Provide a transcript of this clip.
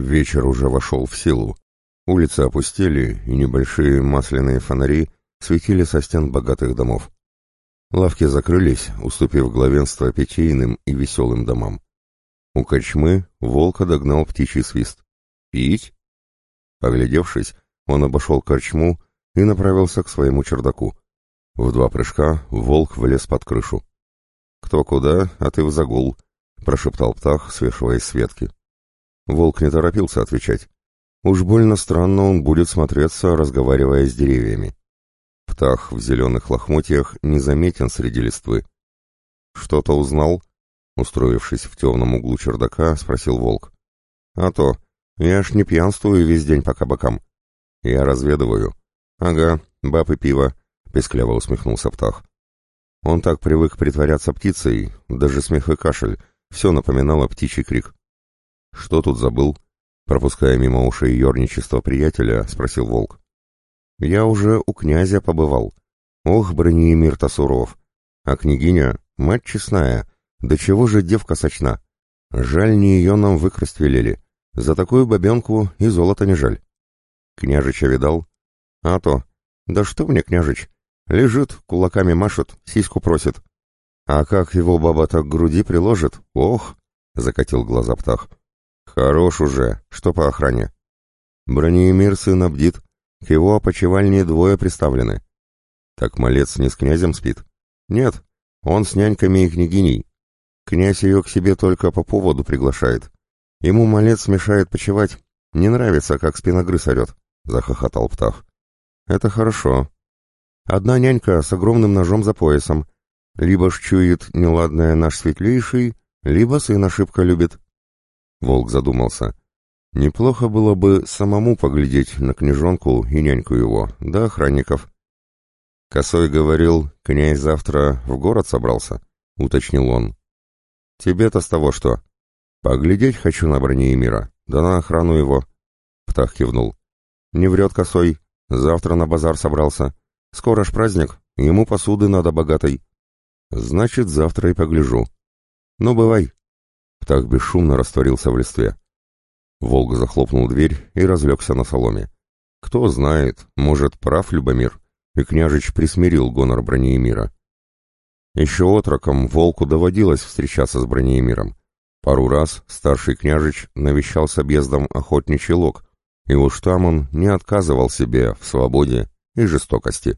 Вечер уже вошел в силу. Улицы опустели, и небольшие масляные фонари светили со стен богатых домов. Лавки закрылись, уступив главенство питейным и веселым домам. У кочмы волка догнал птичий свист. «Пить?» Оглядевшись, он обошел корчму и направился к своему чердаку. В два прыжка волк влез под крышу. «Кто куда, а ты в загул», — прошептал Птах, свешиваясь с ветки. Волк не торопился отвечать. Уж больно странно он будет смотреться, разговаривая с деревьями. Птах в зеленых лохмотьях незаметен среди листвы. «Что-то узнал?» Устроившись в темном углу чердака, спросил волк. «А то, я ж не пьянствую весь день по кабакам. Я разведываю». «Ага, баб и пиво», — пескляво усмехнулся Птах. Он так привык притворяться птицей, даже смех и кашель, все напоминало птичий крик. «Что тут забыл?» Пропуская мимо ушей ерничество приятеля, спросил волк. «Я уже у князя побывал. Ох, Бронеемир-то суров. А княгиня, мать честная, да чего же девка сочна? Жаль, не ее нам выкрасть велели. За такую бабенку и золото не жаль». «Княжича видал?» «А то. Да что мне, княжич? Лежит, кулаками машет, сиську просит. А как его баба так к груди приложит? Ох!» — закатил глаза птах. «Хорош уже. Что по охране?» «Бронеемир сын обдит. К его опочивальне двое приставлены». «Так малец не с князем спит?» «Нет, он с няньками и княгиней. Князь ее к себе только по поводу приглашает. Ему малец мешает почевать. Не нравится, как спиногрыз орет», — захохотал Птах. «Это хорошо. Одна нянька с огромным ножом за поясом. Либо ж чует неладное наш светлейший, либо сын ошибка любит». Волк задумался. Неплохо было бы самому поглядеть на княжонку и няньку его, да охранников. Косой говорил, князь завтра в город собрался, уточнил он. Тебе-то с того что? Поглядеть хочу на броне мира, да на охрану его. Птах кивнул. Не врет косой, завтра на базар собрался. Скоро ж праздник, ему посуды надо богатой. Значит, завтра и погляжу. Ну, бывай, Птах бесшумно растворился в листве. Волк захлопнул дверь и разлегся на соломе. Кто знает, может, прав Любомир, и княжич присмирил гонор Бронеемира. Еще отроком волку доводилось встречаться с Бронеемиром. Пару раз старший княжич навещал с объездом охотничий лог, и уж там он не отказывал себе в свободе и жестокости.